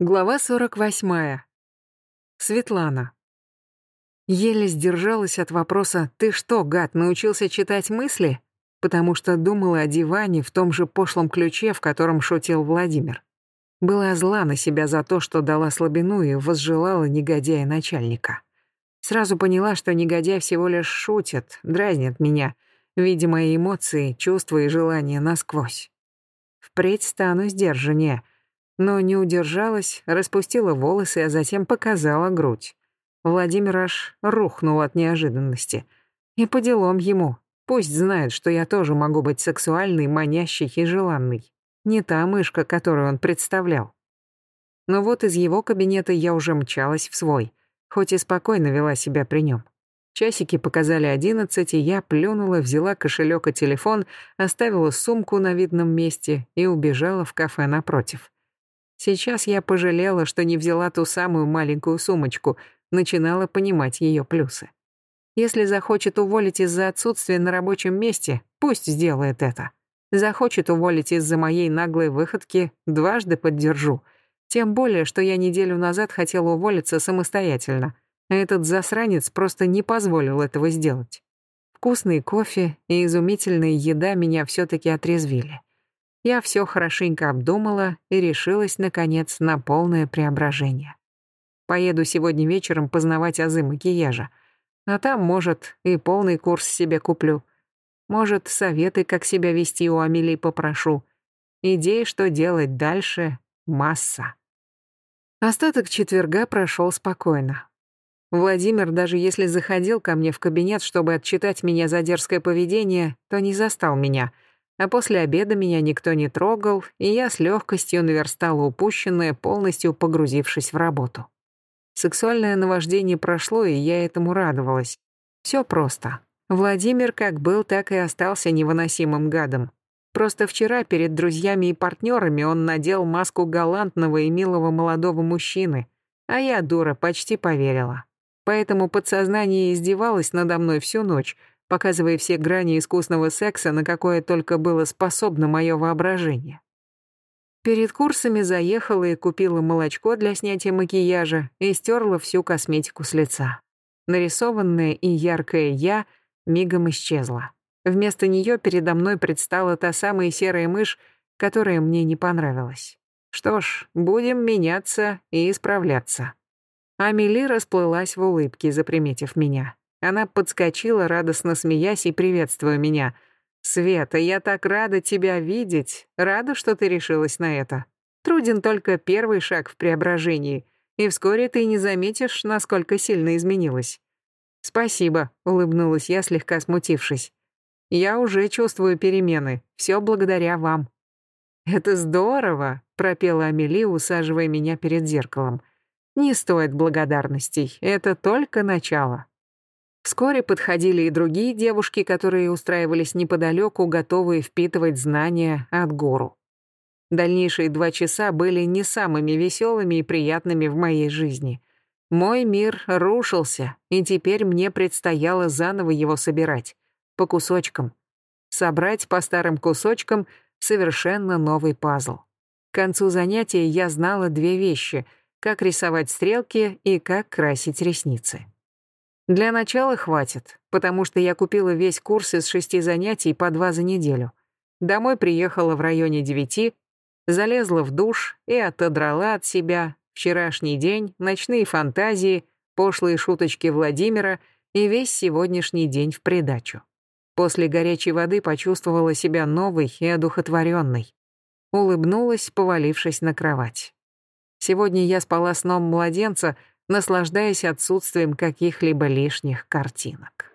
Глава 48. Светлана. Еле сдержалась от вопроса «Ты что, гад, научился читать мысли?» потому что думала о диване в том же пошлом ключе, в котором шутил Владимир. Была зла на себя за то, что дала слабину и возжелала негодяя начальника. Сразу поняла, что негодяй всего лишь шутит, дразнит меня, видя мои эмоции, чувства и желания насквозь. Впредь стану сдержаннее — но не удержалась, распустила волосы, а затем показала грудь. Владимир аж рухнул от неожиданности. И по делам ему. Пусть знает, что я тоже могу быть сексуальной, манящей и желанной. Не та мышка, которую он представлял. Но вот из его кабинета я уже мчалась в свой, хоть и спокойно вела себя при нем. Часики показали одиннадцать, и я плюнула, взяла кошелек и телефон, оставила сумку на видном месте и убежала в кафе напротив. Сейчас я пожалела, что не взяла ту самую маленькую сумочку, начинала понимать ее плюсы. Если захочет уволить из-за отсутствия на рабочем месте, пусть сделает это. Захочет уволить из-за моей наглой выходки, дважды поддержу. Тем более, что я неделю назад хотела уволиться самостоятельно, а этот засранец просто не позволил этого сделать. Вкусный кофе и изумительная еда меня все-таки отрезвили я все хорошенько обдумала и решилась, наконец, на полное преображение. Поеду сегодня вечером познавать азы макияжа. А там, может, и полный курс себе куплю. Может, советы, как себя вести у Амелии попрошу. Идей, что делать дальше, масса. Остаток четверга прошел спокойно. Владимир, даже если заходил ко мне в кабинет, чтобы отчитать меня за дерзкое поведение, то не застал меня — а после обеда меня никто не трогал, и я с легкостью наверстала упущенное, полностью погрузившись в работу. Сексуальное наваждение прошло, и я этому радовалась. Все просто. Владимир как был, так и остался невыносимым гадом. Просто вчера перед друзьями и партнерами он надел маску галантного и милого молодого мужчины, а я, дура, почти поверила. Поэтому подсознание издевалось надо мной всю ночь, показывая все грани искусного секса, на какое только было способно мое воображение. Перед курсами заехала и купила молочко для снятия макияжа и стерла всю косметику с лица. Нарисованная и яркая «я» мигом исчезла. Вместо нее передо мной предстала та самая серая мышь, которая мне не понравилась. Что ж, будем меняться и исправляться. Амели расплылась в улыбке, заприметив меня. Она подскочила, радостно смеясь и приветствуя меня. «Света, я так рада тебя видеть. Рада, что ты решилась на это. Труден только первый шаг в преображении, и вскоре ты не заметишь, насколько сильно изменилась». «Спасибо», — улыбнулась я, слегка смутившись. «Я уже чувствую перемены. Все благодаря вам». «Это здорово», — пропела Амели, усаживая меня перед зеркалом. «Не стоит благодарностей. Это только начало». Вскоре подходили и другие девушки, которые устраивались неподалеку, готовые впитывать знания от гуру. Дальнейшие два часа были не самыми веселыми и приятными в моей жизни. Мой мир рушился, и теперь мне предстояло заново его собирать. По кусочкам. Собрать по старым кусочкам совершенно новый пазл. К концу занятия я знала две вещи — как рисовать стрелки и как красить ресницы. Для начала хватит, потому что я купила весь курс из шести занятий по два за неделю. Домой приехала в районе девяти, залезла в душ и отодрала от себя вчерашний день, ночные фантазии, пошлые шуточки Владимира и весь сегодняшний день в придачу. После горячей воды почувствовала себя новой и одухотворенной. Улыбнулась, повалившись на кровать. Сегодня я спала сном младенца, наслаждаясь отсутствием каких-либо лишних картинок.